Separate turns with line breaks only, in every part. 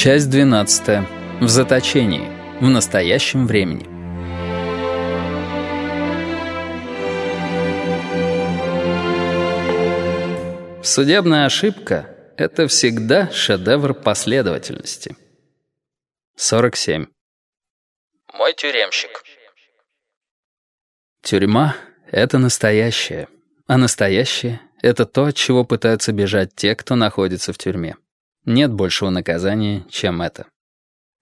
Часть 12. В заточении. В настоящем времени. Судебная ошибка — это всегда шедевр последовательности. 47.
Мой тюремщик.
Тюрьма — это настоящее, а настоящее — это то, от чего пытаются бежать те, кто находится в тюрьме. Нет большего наказания, чем это.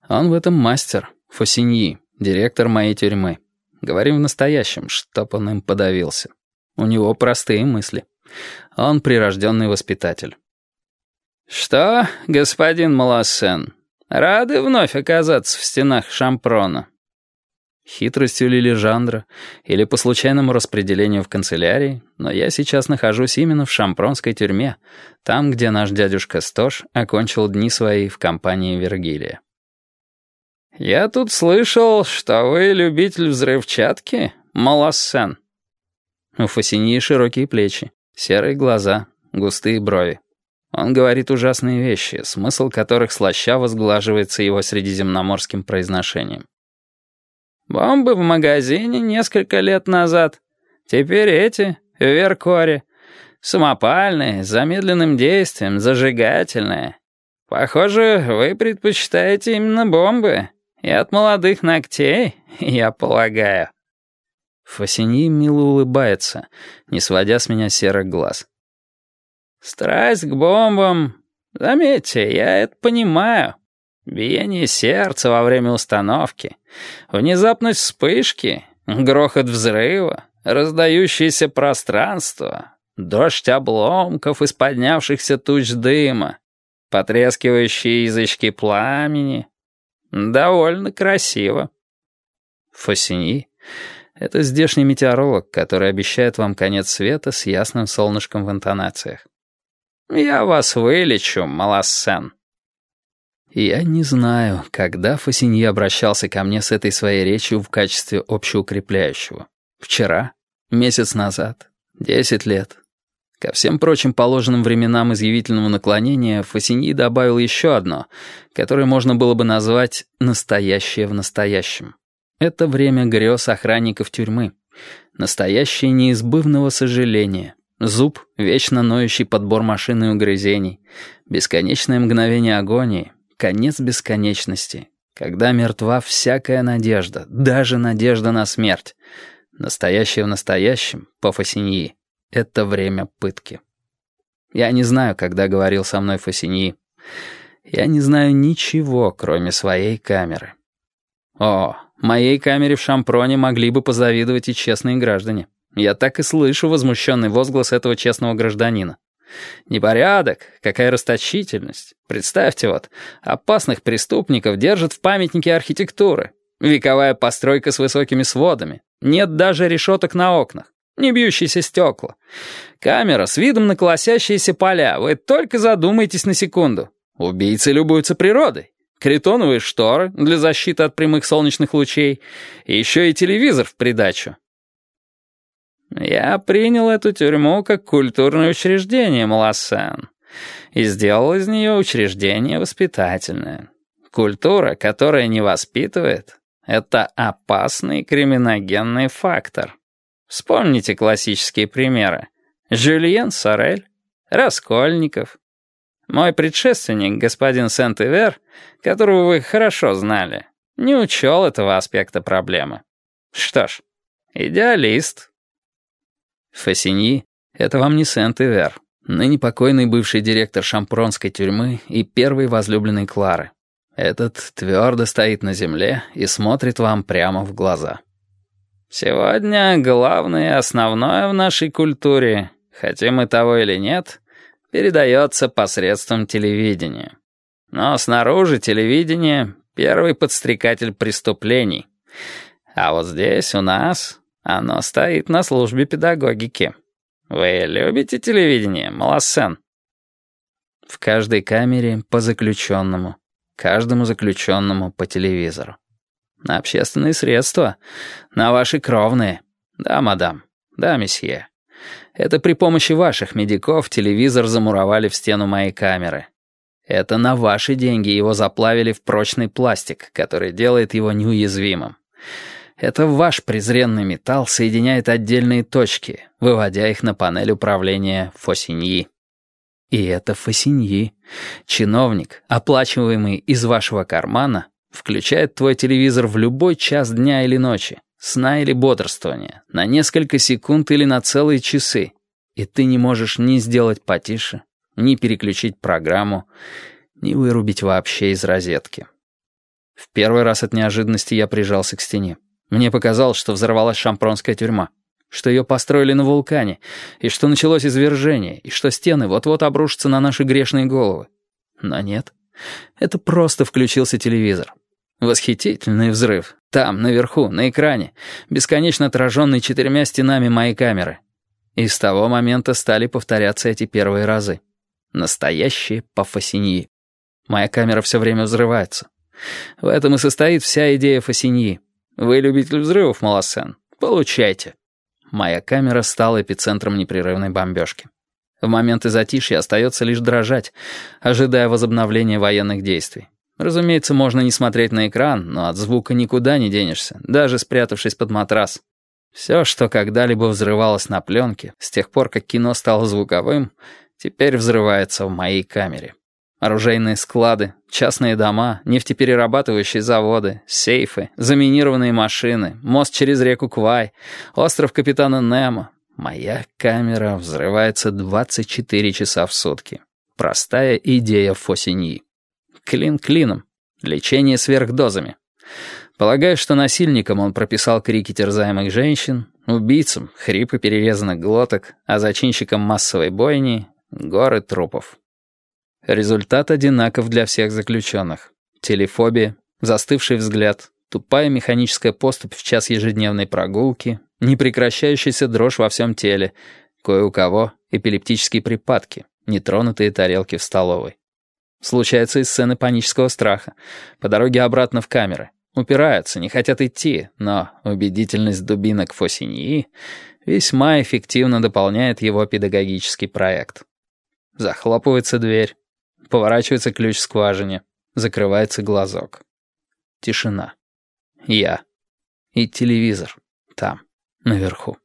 Он в этом мастер, Фосиньи, директор моей тюрьмы. Говорим в настоящем, чтоб он им подавился. У него простые мысли. Он прирожденный воспитатель.
«Что, господин Малассен, рады вновь оказаться в стенах Шампрона?»
Хитростью Лили Жандра или по случайному распределению в канцелярии, но я сейчас нахожусь именно в Шампронской тюрьме, там, где наш дядюшка Стош окончил дни свои в компании Вергилия.
«Я тут слышал, что вы любитель взрывчатки, Малассен».
У Фасинии широкие плечи, серые глаза, густые брови. Он говорит ужасные вещи, смысл которых слащаво сглаживается его средиземноморским произношением.
Бомбы в магазине несколько лет назад. Теперь эти, в. Самопальные, с замедленным действием, зажигательные. Похоже, вы предпочитаете именно бомбы. И от молодых ногтей, я полагаю».
Фасини мило улыбается, не сводя с меня серых глаз.
«Страсть к бомбам. Заметьте, я это понимаю. Биение сердца во время установки, внезапность вспышки, грохот взрыва, раздающееся пространство, дождь обломков из поднявшихся туч дыма, потрескивающие язычки пламени. Довольно красиво.
Фосини — это здешний метеоролог, который обещает вам конец света с ясным солнышком в интонациях.
«Я вас вылечу, Малассен».
Я не знаю, когда Фасиньи обращался ко мне с этой своей речью в качестве общеукрепляющего. Вчера? Месяц назад? Десять лет? Ко всем прочим положенным временам изъявительного наклонения Фасиньи добавил еще одно, которое можно было бы назвать «настоящее в настоящем». Это время грез охранников тюрьмы. Настоящее неизбывного сожаления. Зуб, вечно ноющий подбор машины угрызений. Бесконечное мгновение агонии конец бесконечности, когда мертва всякая надежда, даже надежда на смерть. Настоящее в настоящем, по Фасиньи, это время пытки. Я не знаю, когда говорил со мной Фасиньи. Я не знаю ничего, кроме своей камеры. О, моей камере в Шампроне могли бы позавидовать и честные граждане. Я так и слышу возмущенный возглас этого честного гражданина. Непорядок, какая расточительность. Представьте вот, опасных преступников держат в памятнике архитектуры. Вековая постройка с высокими сводами. Нет даже решеток на окнах. Не бьющиеся стекла. Камера с видом на колосящиеся поля. Вы только задумайтесь на секунду. Убийцы любуются природой. Критоновые шторы для защиты от прямых солнечных лучей. Еще и телевизор в придачу. Я принял эту тюрьму как культурное учреждение, Маласан, и сделал из нее учреждение воспитательное. Культура, которая не воспитывает, это опасный криминогенный фактор. Вспомните классические примеры. Жюльен Сорель, Раскольников. Мой предшественник, господин Сент-Ивер, которого вы хорошо знали, не учел этого аспекта проблемы. Что ж, идеалист, Фасиньи — это вам не Сент-Ивер, ныне покойный бывший директор шампронской тюрьмы и первый возлюбленный Клары. Этот твердо стоит на земле и смотрит вам прямо в глаза.
Сегодня главное и основное в нашей культуре, хотим мы того или нет, передается посредством телевидения. Но снаружи телевидения — первый подстрекатель преступлений. А вот здесь у нас оно стоит на службе педагогики. Вы любите телевидение, Малосен?»
В каждой камере по заключенному, каждому заключенному по телевизору. На общественные средства, на ваши кровные. Да, мадам, да, месье. Это при помощи ваших медиков телевизор замуровали в стену моей камеры. Это на ваши деньги его заплавили в прочный пластик, который делает его неуязвимым. Это ваш презренный металл соединяет отдельные точки, выводя их на панель управления Фосиньи. И это Фосиньи, чиновник, оплачиваемый из вашего кармана, включает твой телевизор в любой час дня или ночи, сна или бодрствования, на несколько секунд или на целые часы, и ты не можешь ни сделать потише, ни переключить программу, ни вырубить вообще из розетки. В первый раз от неожиданности я прижался к стене. Мне показалось, что взорвалась шампронская тюрьма, что ее построили на вулкане, и что началось извержение, и что стены вот-вот обрушатся на наши грешные головы. Но нет, это просто включился телевизор. Восхитительный взрыв. Там, наверху, на экране, бесконечно отраженный четырьмя стенами моей камеры. И с того момента стали повторяться эти первые разы. Настоящие пафосиньи. Моя камера все время взрывается. В этом и состоит вся идея фасиньи. Вы любитель взрывов, Малосен? Получайте. Моя камера стала эпицентром непрерывной бомбежки. В моменты затишья остается лишь дрожать, ожидая возобновления военных действий. Разумеется, можно не смотреть на экран, но от звука никуда не денешься, даже спрятавшись под матрас. Все, что когда-либо взрывалось на пленке, с тех пор, как кино стало звуковым, теперь взрывается в моей камере. Оружейные склады, частные дома, нефтеперерабатывающие заводы, сейфы, заминированные машины, мост через реку Квай, остров капитана Немо. Моя камера взрывается 24 часа в сутки. Простая идея Фосиньи. Клин клином. Лечение сверхдозами. Полагаю, что насильникам он прописал крики терзаемых женщин, убийцам — хрипы перерезанных глоток, а зачинщикам массовой бойни — горы трупов. Результат одинаков для всех заключенных. Телефобия, застывший взгляд, тупая механическая поступь в час ежедневной прогулки, непрекращающаяся дрожь во всем теле, кое у кого эпилептические припадки, нетронутые тарелки в столовой. Случаются и сцены панического страха. По дороге обратно в камеры. Упираются, не хотят идти, но убедительность дубинок Фосиньи весьма эффективно дополняет его педагогический проект. Захлопывается дверь, поворачивается ключ в скважине, закрывается глазок. Тишина. Я. И телевизор. Там, наверху.